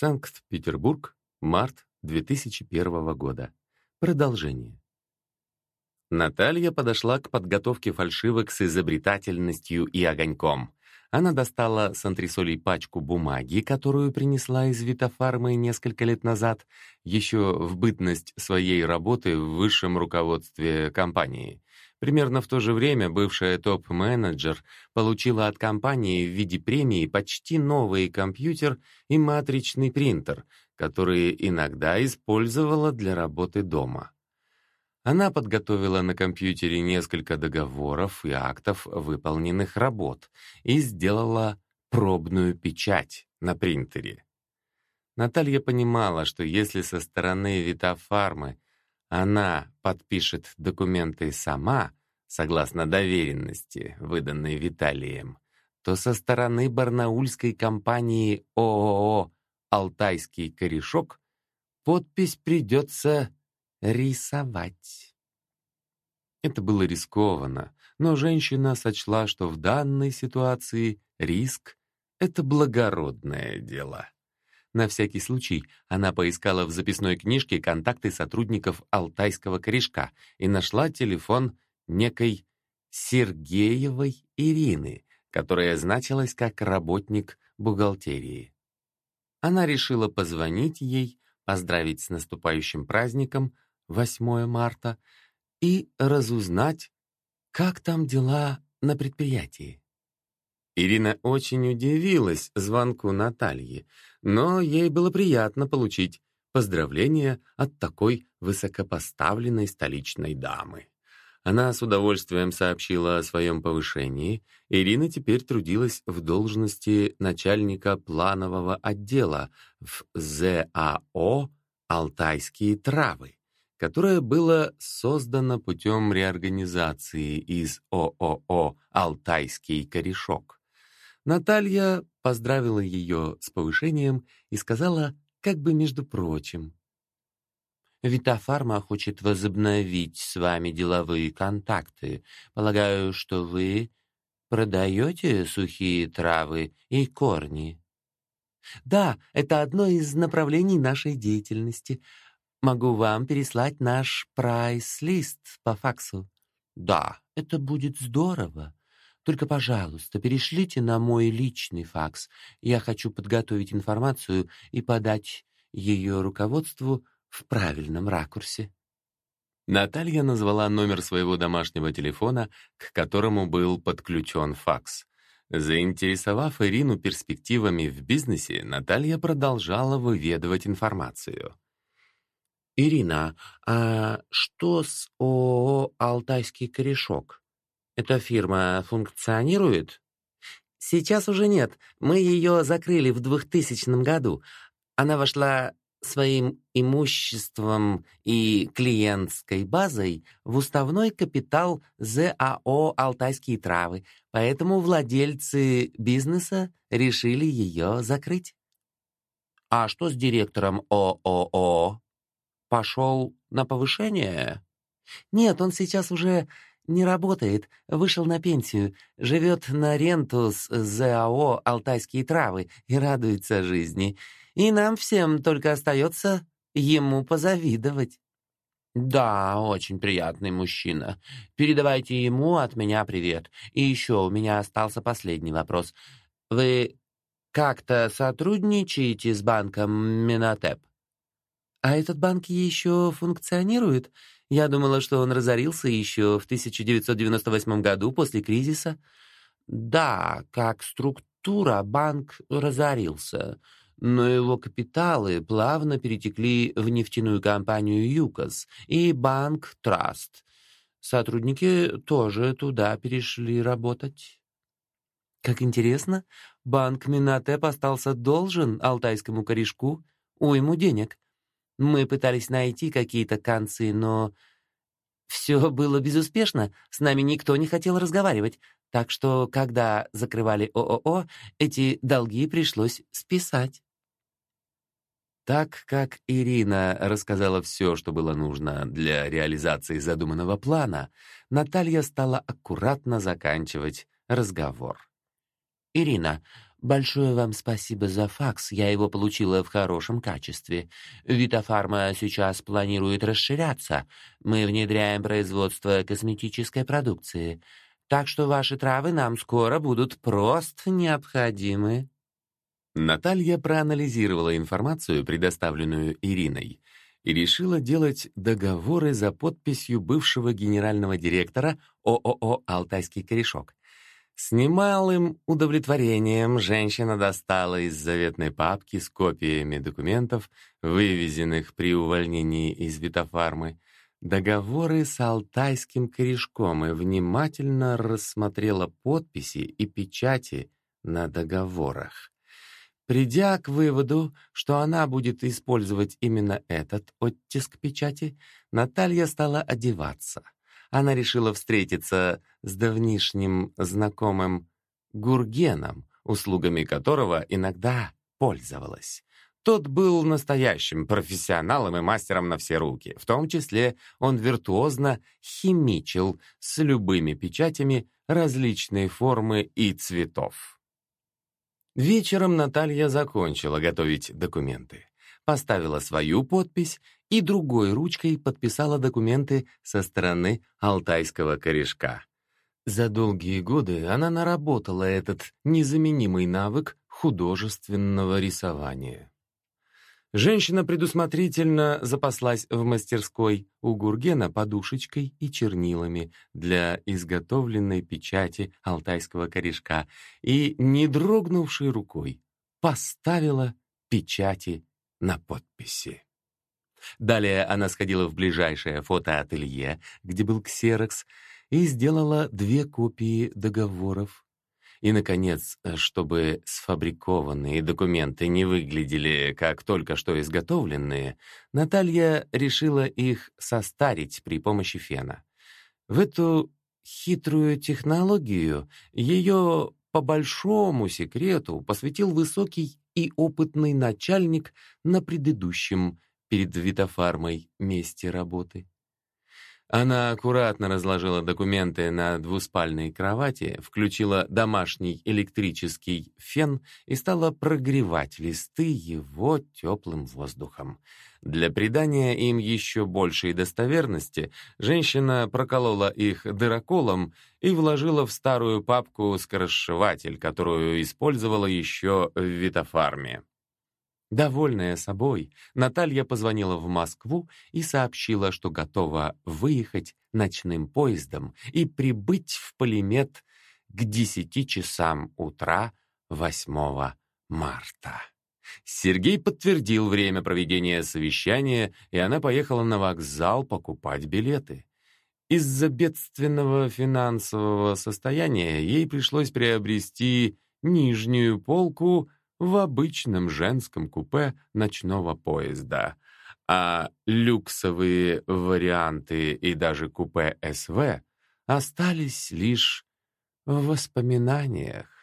Санкт-Петербург, март 2001 года. Продолжение. Наталья подошла к подготовке фальшивок с изобретательностью и огоньком. Она достала с антресолей пачку бумаги, которую принесла из Витофармы несколько лет назад, еще в бытность своей работы в высшем руководстве компании. Примерно в то же время бывшая топ-менеджер получила от компании в виде премии почти новый компьютер и матричный принтер, которые иногда использовала для работы дома. Она подготовила на компьютере несколько договоров и актов выполненных работ и сделала пробную печать на принтере. Наталья понимала, что если со стороны Витафармы она подпишет документы сама, согласно доверенности, выданной Виталием, то со стороны барнаульской компании ООО «Алтайский корешок» подпись придется рисовать. Это было рискованно, но женщина сочла, что в данной ситуации риск — это благородное дело. На всякий случай она поискала в записной книжке контакты сотрудников Алтайского корешка и нашла телефон некой Сергеевой Ирины, которая значилась как работник бухгалтерии. Она решила позвонить ей, поздравить с наступающим праздником, 8 марта, и разузнать, как там дела на предприятии. Ирина очень удивилась звонку Натальи, но ей было приятно получить поздравления от такой высокопоставленной столичной дамы. Она с удовольствием сообщила о своем повышении. Ирина теперь трудилась в должности начальника планового отдела в ЗАО «Алтайские травы» которое было создано путем реорганизации из ООО «Алтайский корешок». Наталья поздравила ее с повышением и сказала, как бы между прочим, «Витафарма хочет возобновить с вами деловые контакты. Полагаю, что вы продаете сухие травы и корни?» «Да, это одно из направлений нашей деятельности. Могу вам переслать наш прайс-лист по факсу. Да, это будет здорово. Только, пожалуйста, перешлите на мой личный факс. Я хочу подготовить информацию и подать ее руководству в правильном ракурсе. Наталья назвала номер своего домашнего телефона, к которому был подключен факс. Заинтересовав Ирину перспективами в бизнесе, Наталья продолжала выведывать информацию. «Ирина, а что с ООО «Алтайский корешок»? Эта фирма функционирует?» «Сейчас уже нет. Мы ее закрыли в 2000 году. Она вошла своим имуществом и клиентской базой в уставной капитал ЗАО «Алтайские травы», поэтому владельцы бизнеса решили ее закрыть. А что с директором ООО? Пошел на повышение? Нет, он сейчас уже не работает, вышел на пенсию, живет на ренту с ЗАО «Алтайские травы» и радуется жизни. И нам всем только остается ему позавидовать. Да, очень приятный мужчина. Передавайте ему от меня привет. И еще у меня остался последний вопрос. Вы как-то сотрудничаете с банком Минотеп? А этот банк еще функционирует? Я думала, что он разорился еще в 1998 году после кризиса. Да, как структура банк разорился, но его капиталы плавно перетекли в нефтяную компанию ЮКОС и банк Траст. Сотрудники тоже туда перешли работать. Как интересно, банк Минатеп остался должен алтайскому корешку уйму денег. Мы пытались найти какие-то концы, но все было безуспешно, с нами никто не хотел разговаривать, так что, когда закрывали ООО, эти долги пришлось списать. Так как Ирина рассказала все, что было нужно для реализации задуманного плана, Наталья стала аккуратно заканчивать разговор. «Ирина, Большое вам спасибо за факс, я его получила в хорошем качестве. Витафарма сейчас планирует расширяться. Мы внедряем производство косметической продукции. Так что ваши травы нам скоро будут просто необходимы. Наталья проанализировала информацию, предоставленную Ириной, и решила делать договоры за подписью бывшего генерального директора ООО «Алтайский корешок». С немалым удовлетворением женщина достала из заветной папки с копиями документов, вывезенных при увольнении из Витофармы, договоры с алтайским корешком и внимательно рассмотрела подписи и печати на договорах. Придя к выводу, что она будет использовать именно этот оттиск печати, Наталья стала одеваться. Она решила встретиться с давнишним знакомым Гургеном, услугами которого иногда пользовалась. Тот был настоящим профессионалом и мастером на все руки. В том числе он виртуозно химичил с любыми печатями различной формы и цветов. Вечером Наталья закончила готовить документы, поставила свою подпись и другой ручкой подписала документы со стороны алтайского корешка. За долгие годы она наработала этот незаменимый навык художественного рисования. Женщина предусмотрительно запаслась в мастерской у Гургена подушечкой и чернилами для изготовленной печати алтайского корешка и, не дрогнувшей рукой, поставила печати на подписи. Далее она сходила в ближайшее фотоателье, где был ксерокс, и сделала две копии договоров и, наконец, чтобы сфабрикованные документы не выглядели как только что изготовленные, Наталья решила их состарить при помощи фена. В эту хитрую технологию ее по большому секрету посвятил высокий и опытный начальник на предыдущем перед Витофармой месте работы. Она аккуратно разложила документы на двуспальной кровати, включила домашний электрический фен и стала прогревать листы его теплым воздухом. Для придания им еще большей достоверности женщина проколола их дыроколом и вложила в старую папку скоросшиватель, которую использовала еще в Витофарме. Довольная собой, Наталья позвонила в Москву и сообщила, что готова выехать ночным поездом и прибыть в Полимет к 10 часам утра 8 марта. Сергей подтвердил время проведения совещания, и она поехала на вокзал покупать билеты. Из-за бедственного финансового состояния ей пришлось приобрести нижнюю полку в обычном женском купе ночного поезда, а люксовые варианты и даже купе СВ остались лишь в воспоминаниях.